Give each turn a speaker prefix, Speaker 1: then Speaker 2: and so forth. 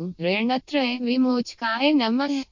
Speaker 1: ऋणत्रय विमोचकाय नमः।